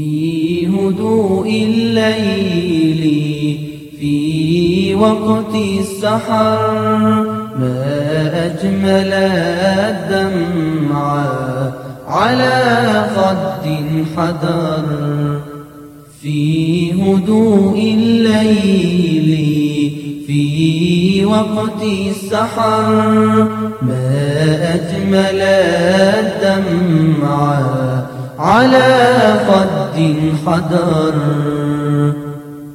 في هدوء الليل في وقت السحر. ما أجمل الدمع على خد حدر في هدوء الليل في وقت السحر. ما أجمل الدمع على خد حدر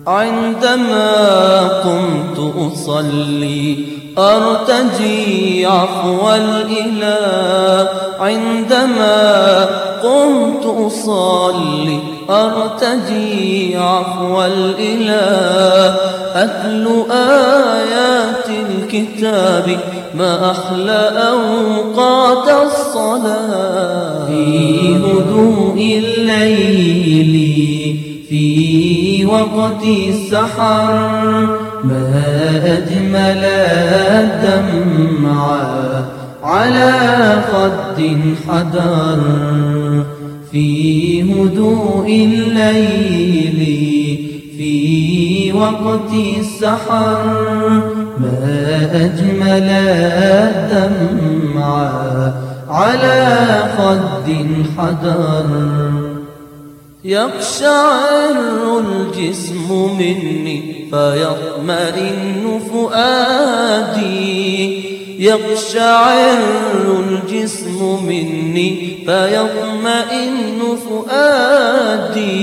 عندما قمت أصلي أرتجي عفو الإله. عندما قمت أصلي أرتجي عفو الإله. أتلو آيات الكتاب ما أحلى أوقات الصلاة في هدوء الليل في وقت السحر. ما أجمل الدمع على خد حدر في هدوء الليل في وقت السحر ما أجمل الدمع على خد حدر يقشعر الجسم مني فيطمئن فؤادي يقشعر الجسم مني فيطمئن فؤادي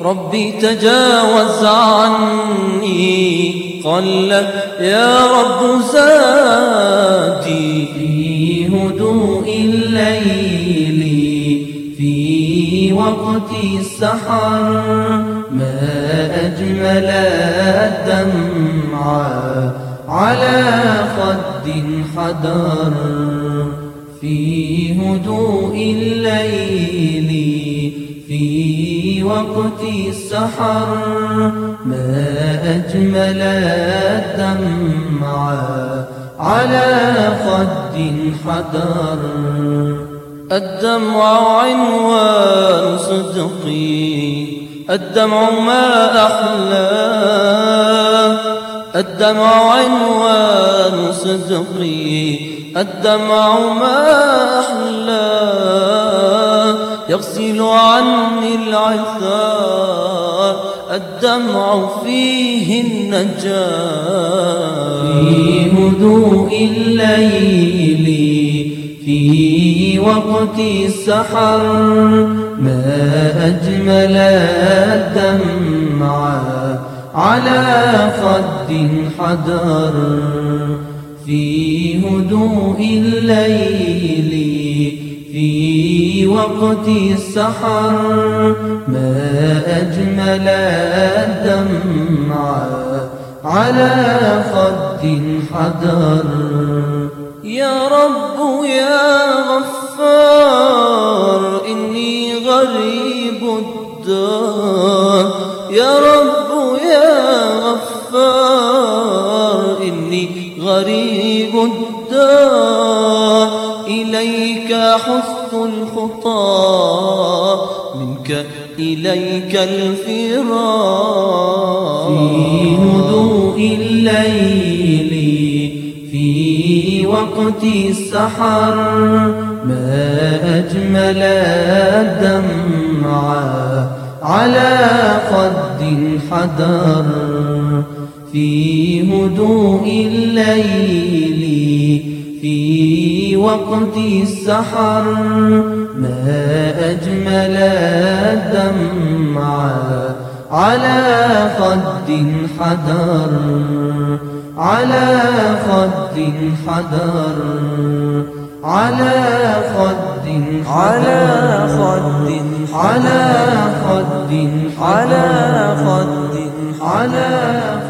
ربي تجاوز عني. قل يا رب زادي في هدوء الليل في وقت السحر. ما أجمل الدمع على خد حدر. في هدوء الليل وقت السحر ما أجمل الدمع على خد حدر الدمع عنوان صدقي الدمع ما أحلاه الدمع عنوان صدقي الدمع ما يغسل عني العثار الدمع فيه النجاة. في هدوء الليل في وقت السحر ما أجمل الدمع على خد حدر. في هدوء الليل وقت السحر ما أجمل الدمع على خد حدر يا رب يا غفار إني غريب الدار. يا رب يا غفار إني غريب الدار. الخطى منك إليك الفرار في هدوء الليل في وقت السحر. ما أجمل الدمع على خد حدر. في هدوء الليل في وقت السحر ما أجمل الدمع على خد حدر على خد حدر على خد على خد على خد على خد على خد